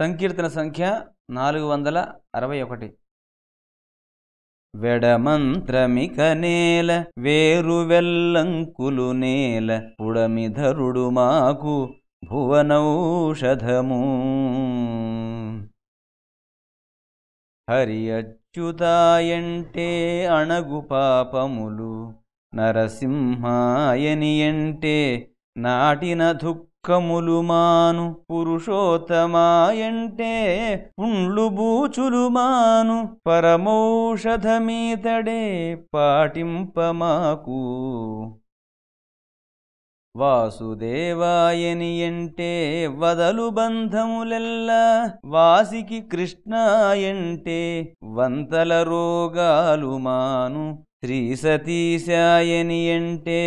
సంకీర్తన సంఖ్య నాలుగు వందల అరవై ఒకటి. వెడమంత్రమిక నేల వేరు వెల్లంకులు నేల పుడమిధరుడు మాకు భువనౌషధము. హరి అచ్యుతాయంటే అణగు పాపములు నరసింహాయని అంటే నాటిన దుఃఖములు మాను పురుషోత్తమాయంటే పుండ్లు బూచులు మాను పరమౌషధమీతడే పాటింపమాకు. వాసుదేవాయని అంటే వదలు బంధములెల్లా వాసికి కృష్ణాయంటే వంతల రోగాలు మాను శ్రీ సతీశాయని అంటే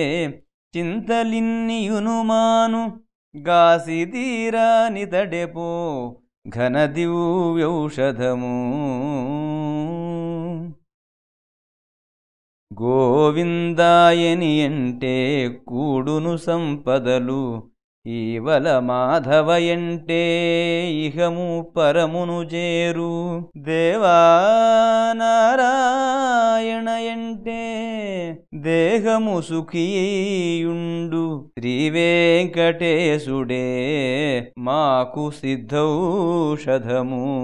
చింతలిన్నియును గాసిదీరా నితడెపో తీరానితడెపో ఘనదివ్యౌషధము. గోవిందాయని అంటే కూడును సంపదలు ఈవల మాధవ ఎంటే ఇహము పరమును చేరు. దేవానారాయణయంటే దేహము సుఖీయుండు శ్రీ వెంకటేశుడే మాకు సిద్ధౌషధము.